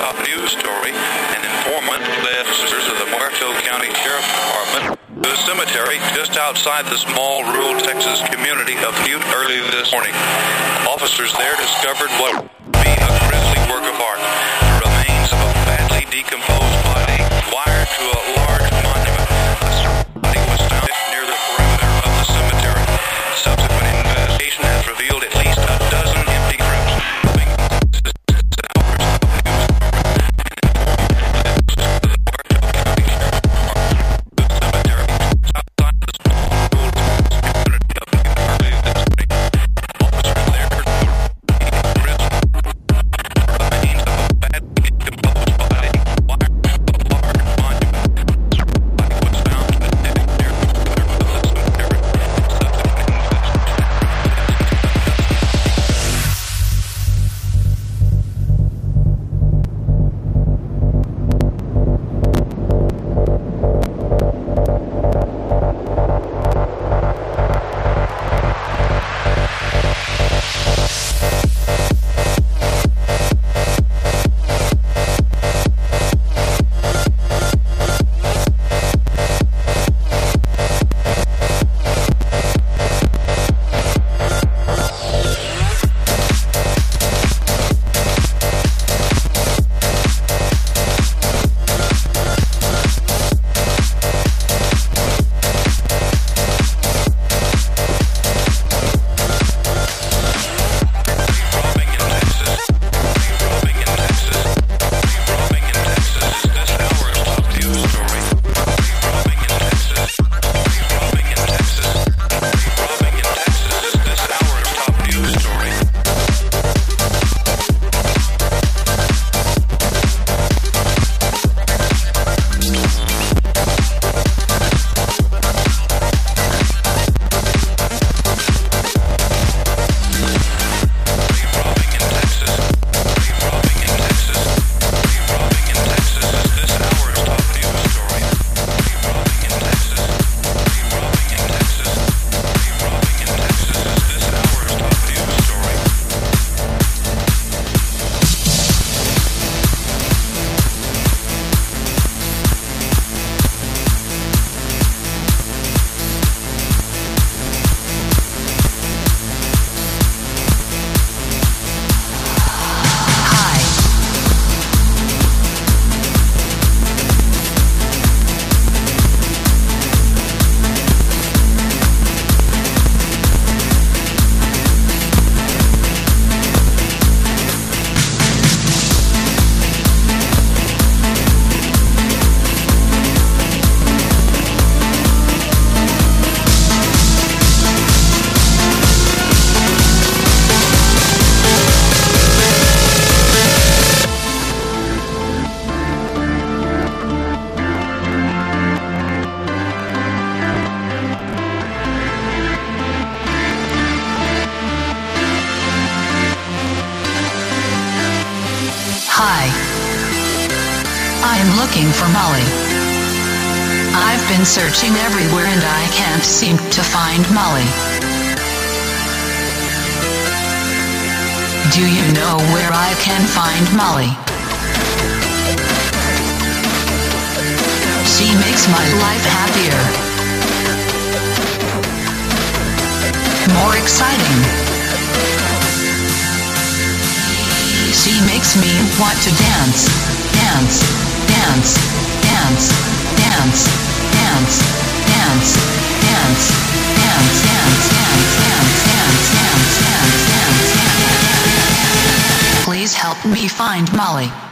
top news story. An informant led officers of the Muerto County Sheriff's Department to a cemetery just outside the small rural Texas community of Butte early this morning. Officers there discovered what and Molly. Do you know where I can find Molly? She makes my life happier. More exciting. She makes me want to dance, dance, dance, dance, dance, dance, dance, dance. Please help me find Molly.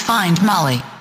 Find Molly.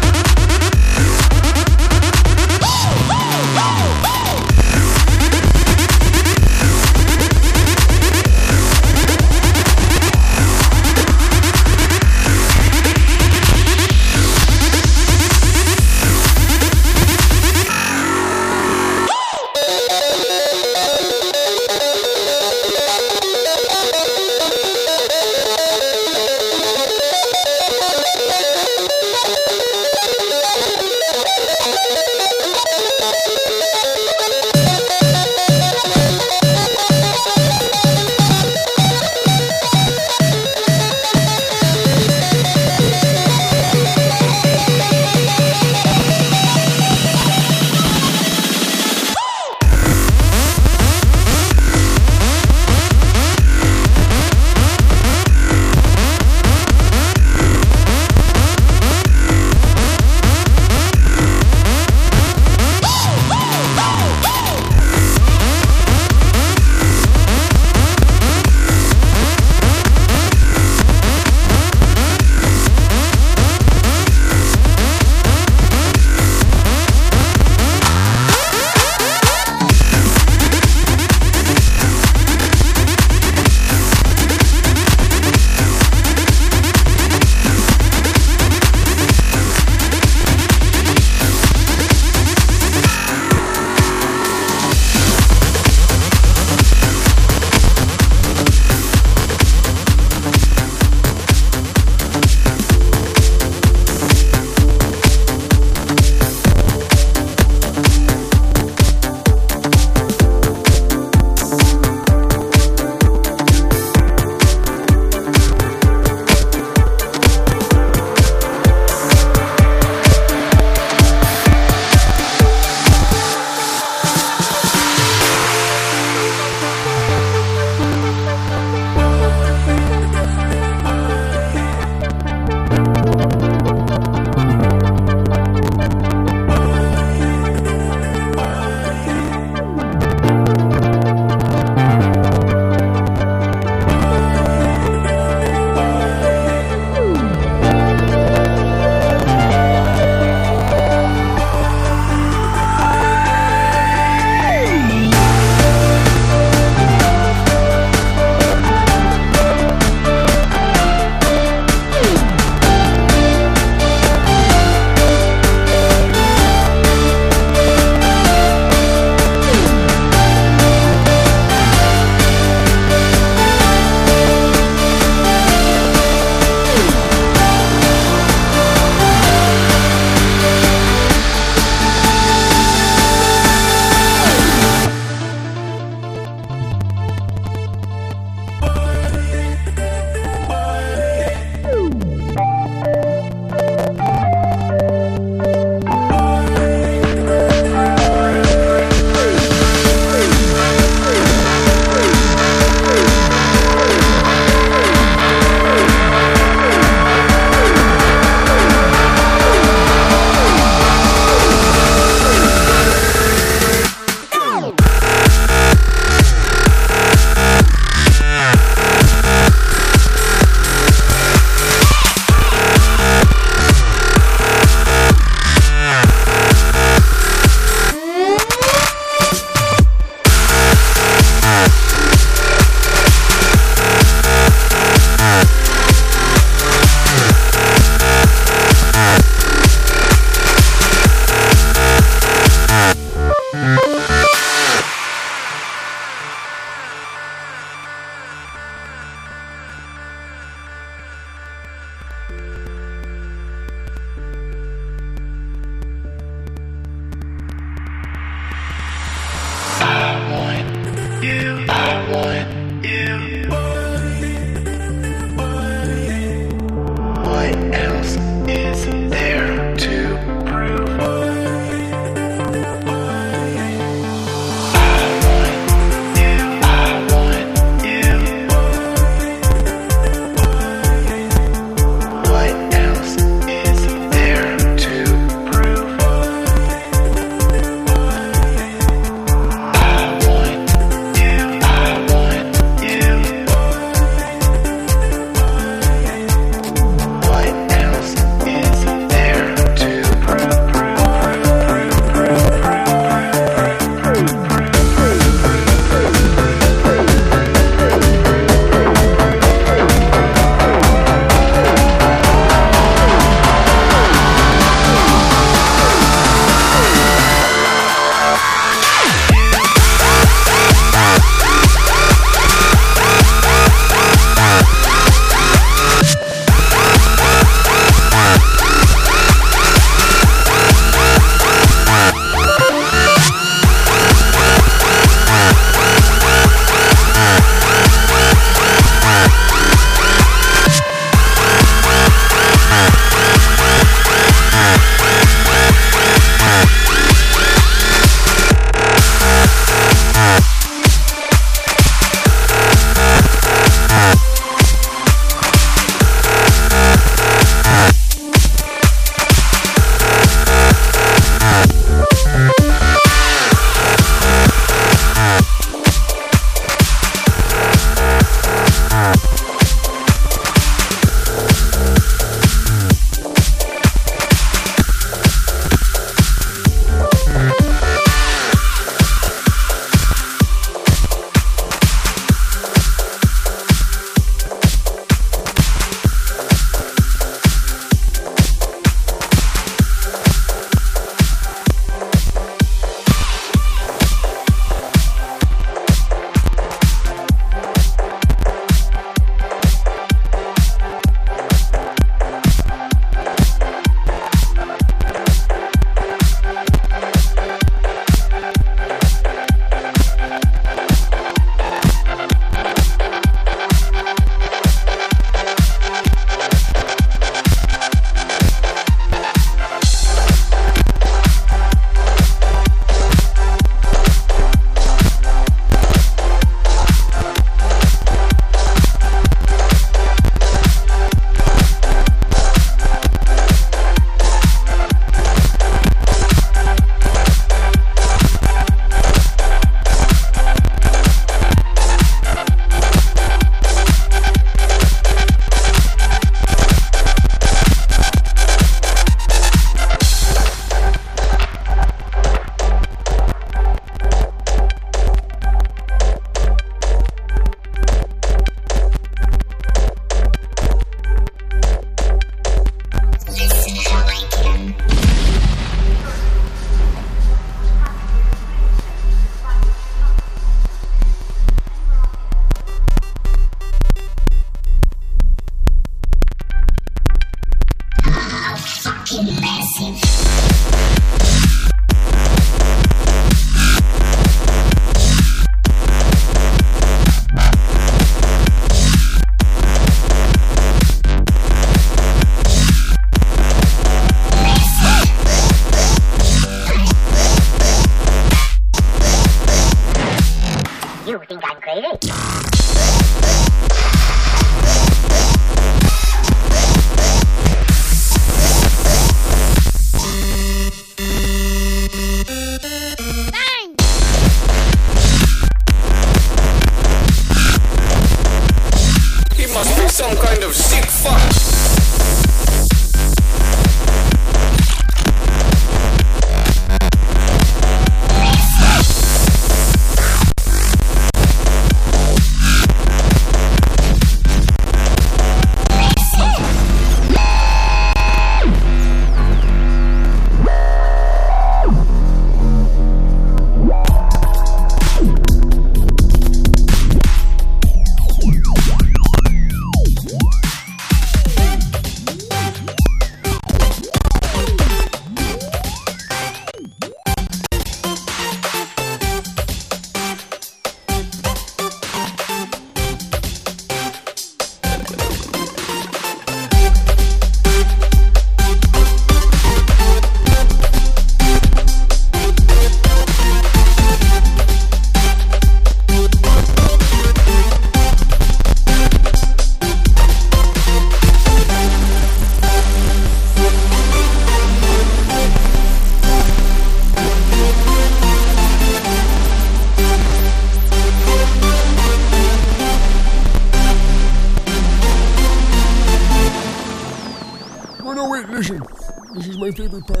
my favorite part.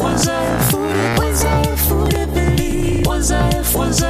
was I a fool? Was I a fool to believe? Was I a?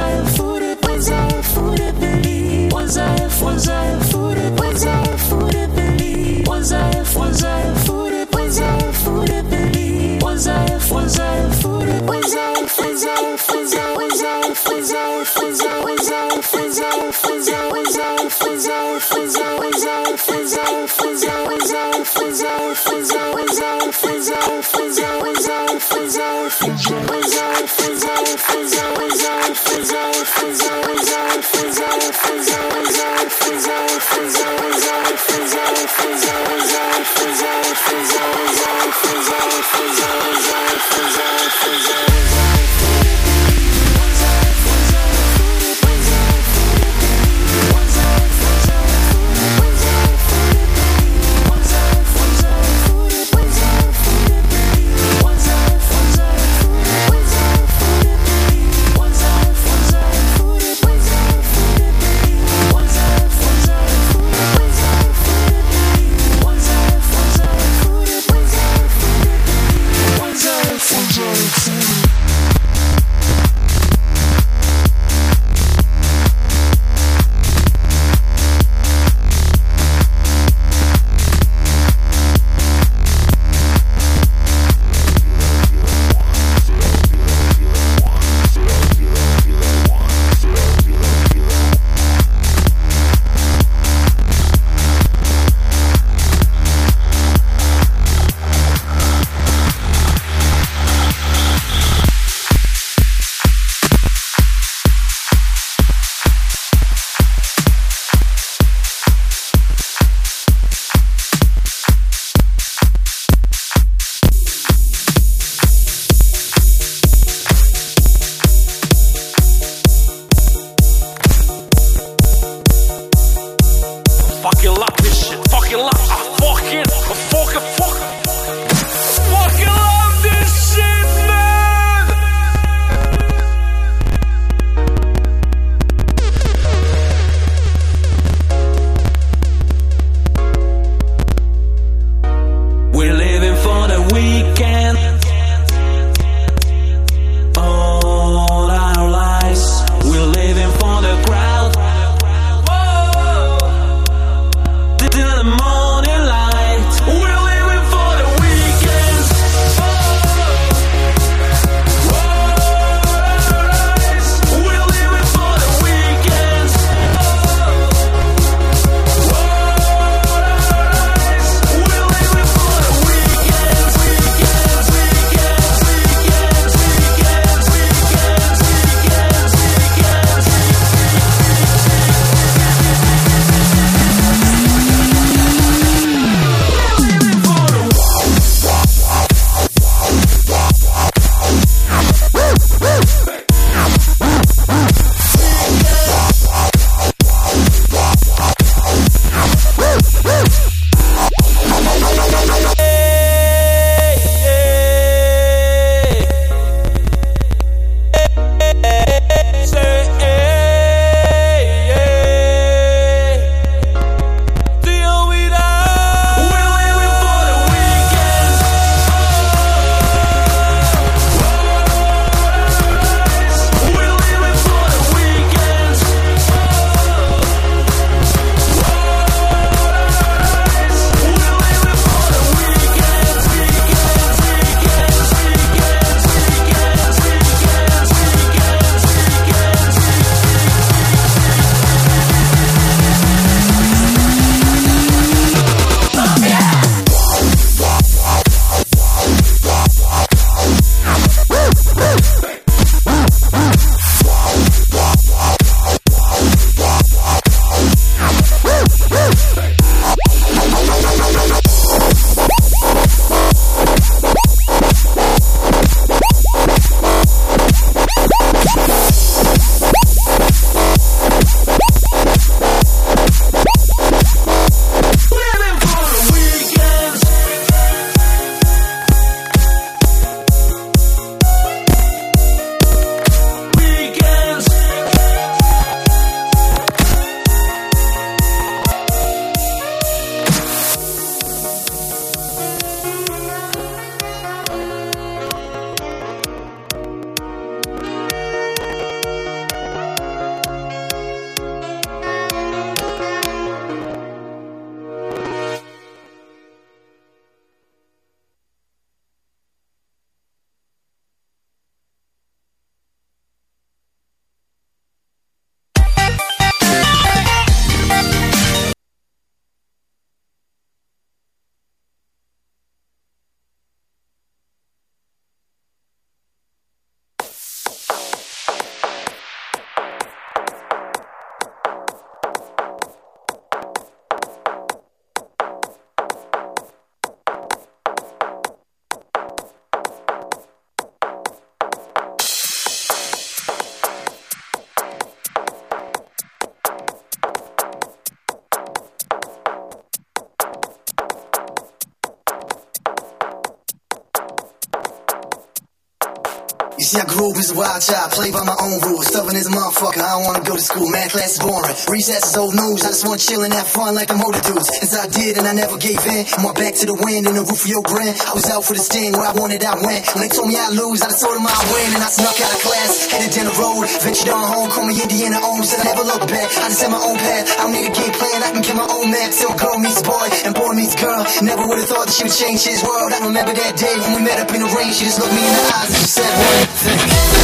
See, I grew up as a wild child, play by my own rules. Stubborn as a motherfucker, I don't wanna go to school. Math class is boring. Recess is old news. I just wanna chill and have fun like I'm older dudes. As I did, and I never gave in. My back to the wind and the roof of your grin. I was out for the sting, where I wanted, I went. When they told me I lose, I just told them I win. And I snuck out of class, headed down the road. Ventured on home, call me Indiana Jones, and I never looked back. I just had my own path. I don't need a game plan, I can get my own map. Till girl meets boy, and boy meets girl. Never would've thought that she would change his world. I remember that day when we met up in the rain. She just looked me in the eyes and she said, What? thing.